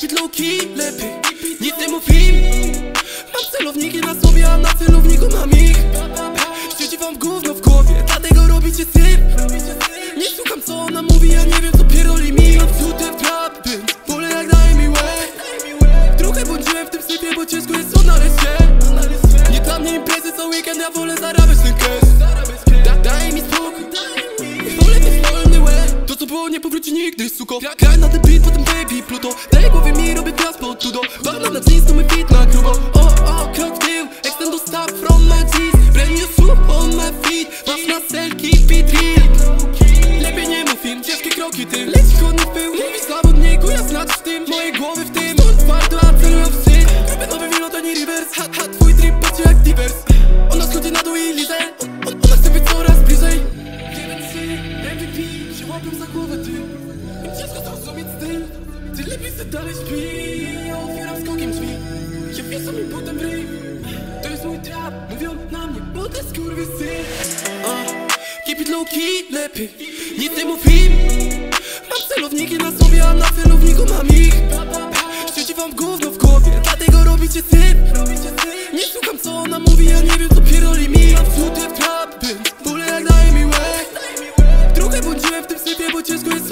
keep it low key, lepiej. Nic nie mów im Mam celowniki na sobie, a na celowniku mam ich. Siedzi wam gówno w głowie, dlatego robicie syp Nie słucham co ona mówi, ja nie wiem co pierdoli mi. Obsute w trap, więc wolę jak daje mi way Trochę błądziłem w tym sypie, bo ciężko jest odnaleźć się. Nie dla mnie imprezy co weekend, ja wolę zarabiać ten nie powróci nigdy, suko. Gra- Graj na ten beat, potem baby Pluto. Daj głowie mi, robię pod tudo Bagna na jeans, to mój beat na grubo. O, o, krok w tył Extend to stop from my G's Brand new soup on my feet Masz na keep it real Lepiej nie mów im, ciężkie kroki ty ciężko zrozumieć styl Ty lepiej se dalej śpi. Ja otwieram skokiem drzwi Ja wieszam im potem w ryj. To jest mój trap, mówią na mnie, bo to skurwysyn uh, Keep it low key, lepiej. Nic nie mów im Mam celowniki na sobie, a na celowniku mam ich. Siedzi wam gówno w głowie, dlatego robicie syp Nie słucham co ona mówi, ja nie wiem co pierdoli mi. Mam w trap, więc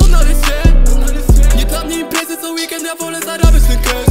odnaleźć się. Nie tam nie imprezy, co weekend, ja wolę zarabiać ten cash.